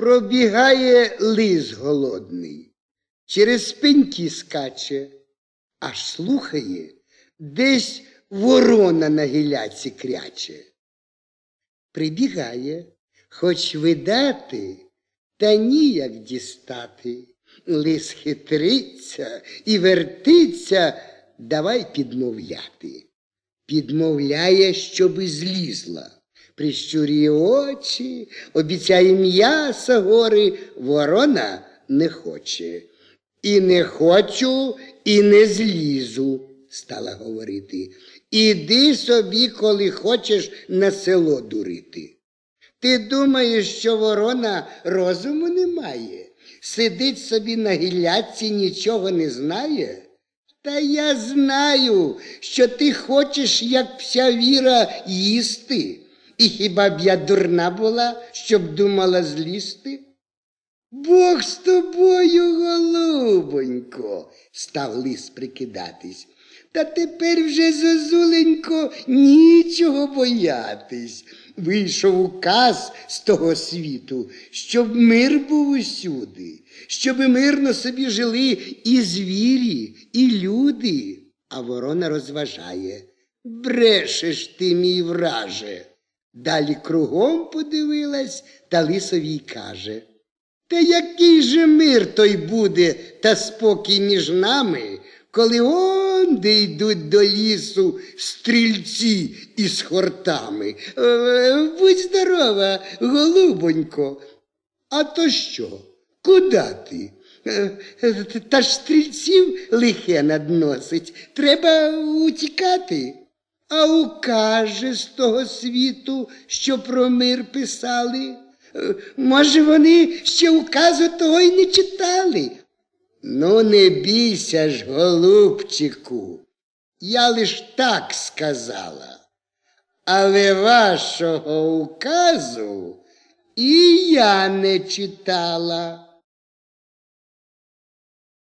Пробігає лис голодний, через пеньки скаче, аж слухає, десь ворона на гіляці кряче. Прибігає, хоч видати, та ніяк дістати. Лис хитриться і вертиться, давай підмовляти. Підмовляє, щоби злізла. Прищурює очі, обіцяє м'яса гори, ворона не хоче. І не хочу, і не злізу, стала говорити. Іди собі, коли хочеш, на село дурити. Ти думаєш, що ворона розуму не має? Сидить собі на гілляці, нічого не знає? Та я знаю, що ти хочеш, як вся віра, їсти. І хіба б я дурна була, щоб думала злізти? Бог з тобою, голубонько, став лис прикидатись. Та тепер вже, зозуленько, нічого боятись. Вийшов указ з того світу, щоб мир був усюди, щоб мирно собі жили і звірі, і люди. А ворона розважає. Брешеш ти, мій враже. Далі кругом подивилась та лисовій каже. Та який же мир той буде та спокій між нами, коли он де йдуть до лісу стрільці із хортами. Е, Будь здорова, голубонько. А то що? Куда ти? Е, Та ж стрільців лихе надносить. Треба утікати. А укаже з того світу, що про мир писали. Е, Може, вони ще указу того й не читали. Ну, не бійся ж, голубчику, я лиш так сказала. Але вашого указу і я не читала.